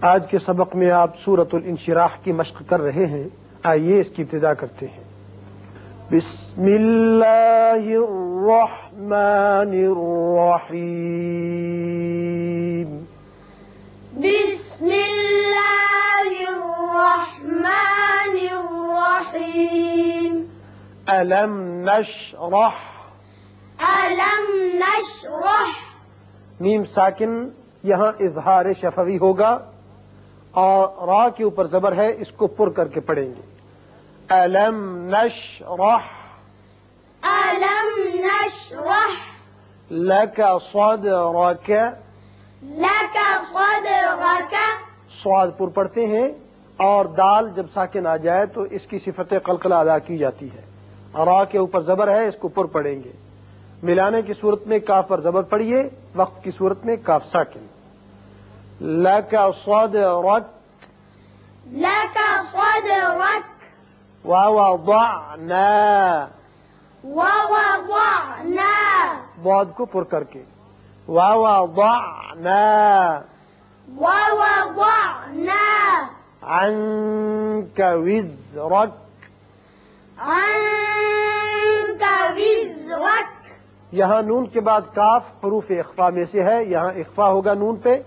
آج کے سبق میں آپ سورت الانشراح کی مشق کر رہے ہیں آئیے اس کی ابتدا کرتے ہیں۔ بسم اللہ الرحمن الرحیم۔ بسم الله الرحمن الرحيم ألم نشرح؟ ألم نشرح؟ میم ساکن یہاں اظہار شفوی ہوگا۔ اور را کے اوپر زبر ہے اس کو پر کر کے پڑھیں گے۔ الم نشرح ألم نشرح لك صدرك لك صدرك سواد پر پڑھتے ہیں اور دال جب ساکن آ جائے تو اس کی صفت قلقلہ ادا کی جاتی ہے۔ را کے اوپر زبر ہے اس کو پر پڑھیں گے۔ ملانے کی صورت میں کاف پر زبر پڑھیے وقت کی صورت میں کاف ساکن۔ لك صدرك لك صدرك ووضعنا. ووضعنا. بعد کو پر کر کے. ووضعنا. ووضعنا. عنك وزرك. عنك وزرك. یہاں نون کے بعد کاف حروف اخفا میں سے ہے. یہاں اخفا ہوگا نون پہ.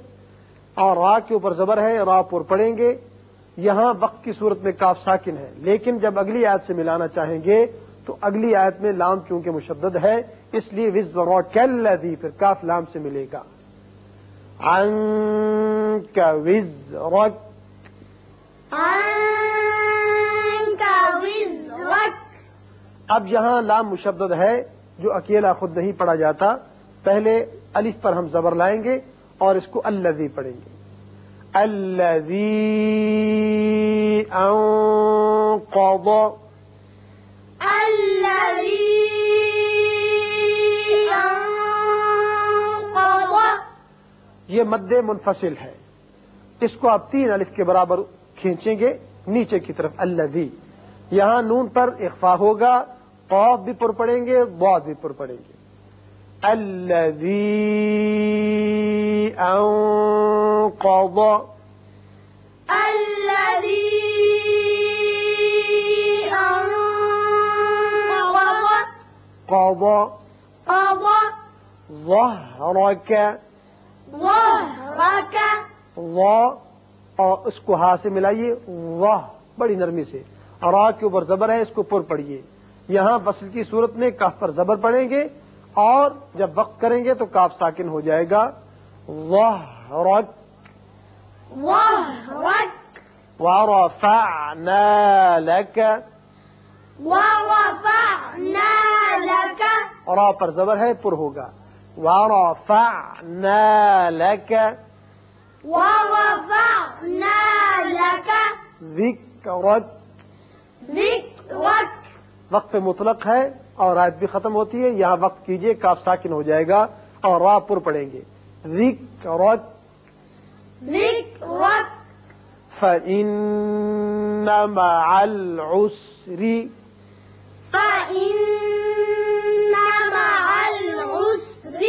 اور را کے اوپر زبر ہے را پر پڑھیں گے۔ یہاں وقت کی صورت میں کاف ساکن ہے۔ لیکن جب اگلی آیت سے ملانا چاہیں گے تو اگلی آیت میں لام چونکہ مشدد ہے اس لیے وز کیلدی پھر کاف لام سے ملے گا۔ وزرك اب یہاں لام مشدد ہے جو اکیلا خود نہیں پڑھا جاتا۔ پہلے الف پر ہم زبر لائیں گے۔ اور اس کو الذی پڑھیں گے۔ الذی انقض۔ یہ مد منفصل ہے۔ اس کو آپ تین الف کے برابر کھینچیں گے۔ نیچے کی طرف الذی۔ یہاں نون پر اخفا ہوگا۔ قوف بھی پر پڑیں گے بعد بھی پر پڑیں گے۔ الذي انقض الذي أنقض قضى. قضى. ظهرك. ظهرك. وا اور اس کو ہا سے ملائیے. واہ بڑی نرمی سے. اور آ کے اوپر زبر ہے اس کو پر پڑھیے. یہاں فصل کی صورت میں کاف پر زبر پڑیں گے اور جب وقت کریں گے تو کاف ساکن ہو جائے گا. رک ظهرك ورفعنا لك ورفعنا لك آ پر زبر ہے پر ہوگا۔ ورفعنا لك ورفعنا لك ذکرک۔ ذكرك وقف مطلق ہے اور آیت بھی ختم ہوتی ہے۔ یہاں وقت کیجیے کاف ساکن ہو جائے گا اور را پر پڑیں گے۔ ذکرک ذكرك فإن مع العسر فإن مع العسر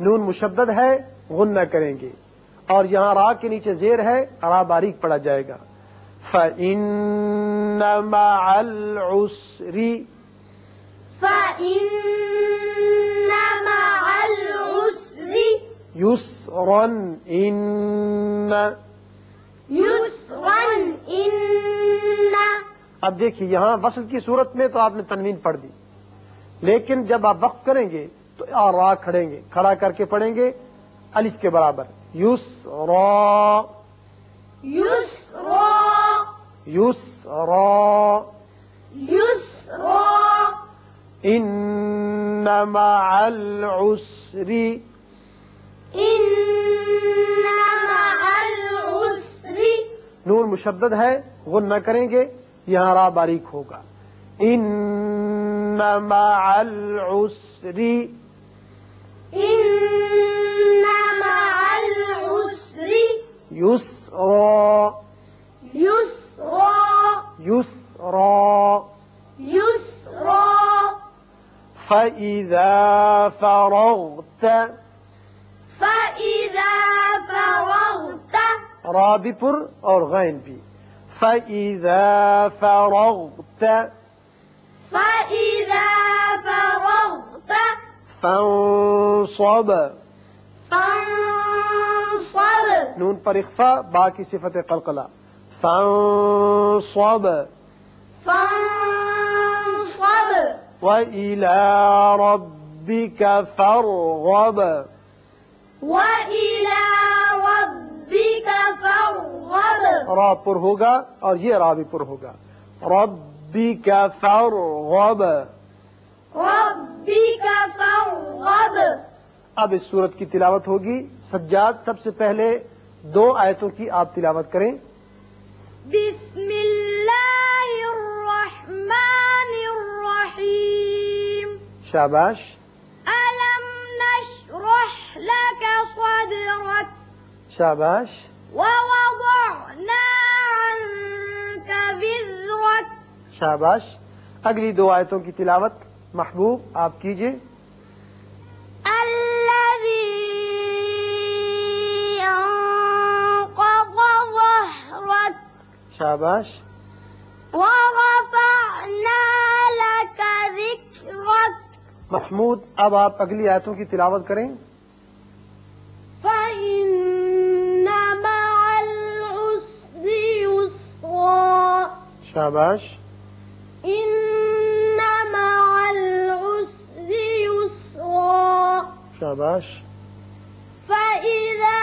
نون مشدد ہے غنہ کریں گے۔ اور یہاں را کے نیچے زیر ہے را باریک پڑا جائے گا۔ فإن مع العسر فإن مع العسر يسرا إن يسرا إن اب دیکھیے یہاں وصل کی صورت میں تو آپ نے تنوین پڑھ دی۔ لیکن جب آپ وقف کریں گے تو آ را کھڑیں گے کھڑا کر کے پڑھیں گے الف کے برابر۔ یوس را یوس را يسرا۔ ان مع العسر إن مع العسر۔ نون مشدد ہے غنہ کریں گے یہاں را باریک ہوگا۔ ان مع العسر. إن مع العسر. يسرا. يسرا. يسرا. يسرا. فإذا فرغت فإذا فرغت را بھی پر اور غین بھی. فَإِذَا فَرَغْتَ فإذا فرغت فانصب. فانصب. نون پر اخفا با کی صفت قلقلہ. فانصب. فانصب. وَإِلَى رَبِّكَ فَارْغَب. وإلى را پر ہوگا اور یہ را بھی پر ہوگا۔ ربک فارغب۔ ربك فارغب۔ اب اس صورت کی تلاوت ہوگی۔ سجاد سب سے پہلے دو آیتوں کی آپ تلاوت کریں۔ بسم الله الرحمن الرحيم شاباش۔ ألم نشرح لك صدرك؟ شاباش۔ ووضعنا عنك وزرك شاباش. اگلی دو آیتوں کی تلاوت. محبوب آپ ظهرك شاباش. ورفعنا لك ذكرك محمود اب آپ اگلی آیتوں کی تلاوت کریں. شاباش. شاباش فإذا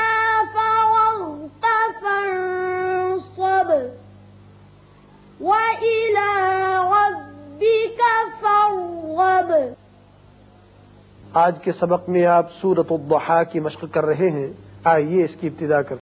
فرغت فانصب وإلى ربك فارغب آج کے سبق میں آپ سورت الضحا کی مشق کر رہے ہیں۔ آئیے اس کی ابتدا کرتے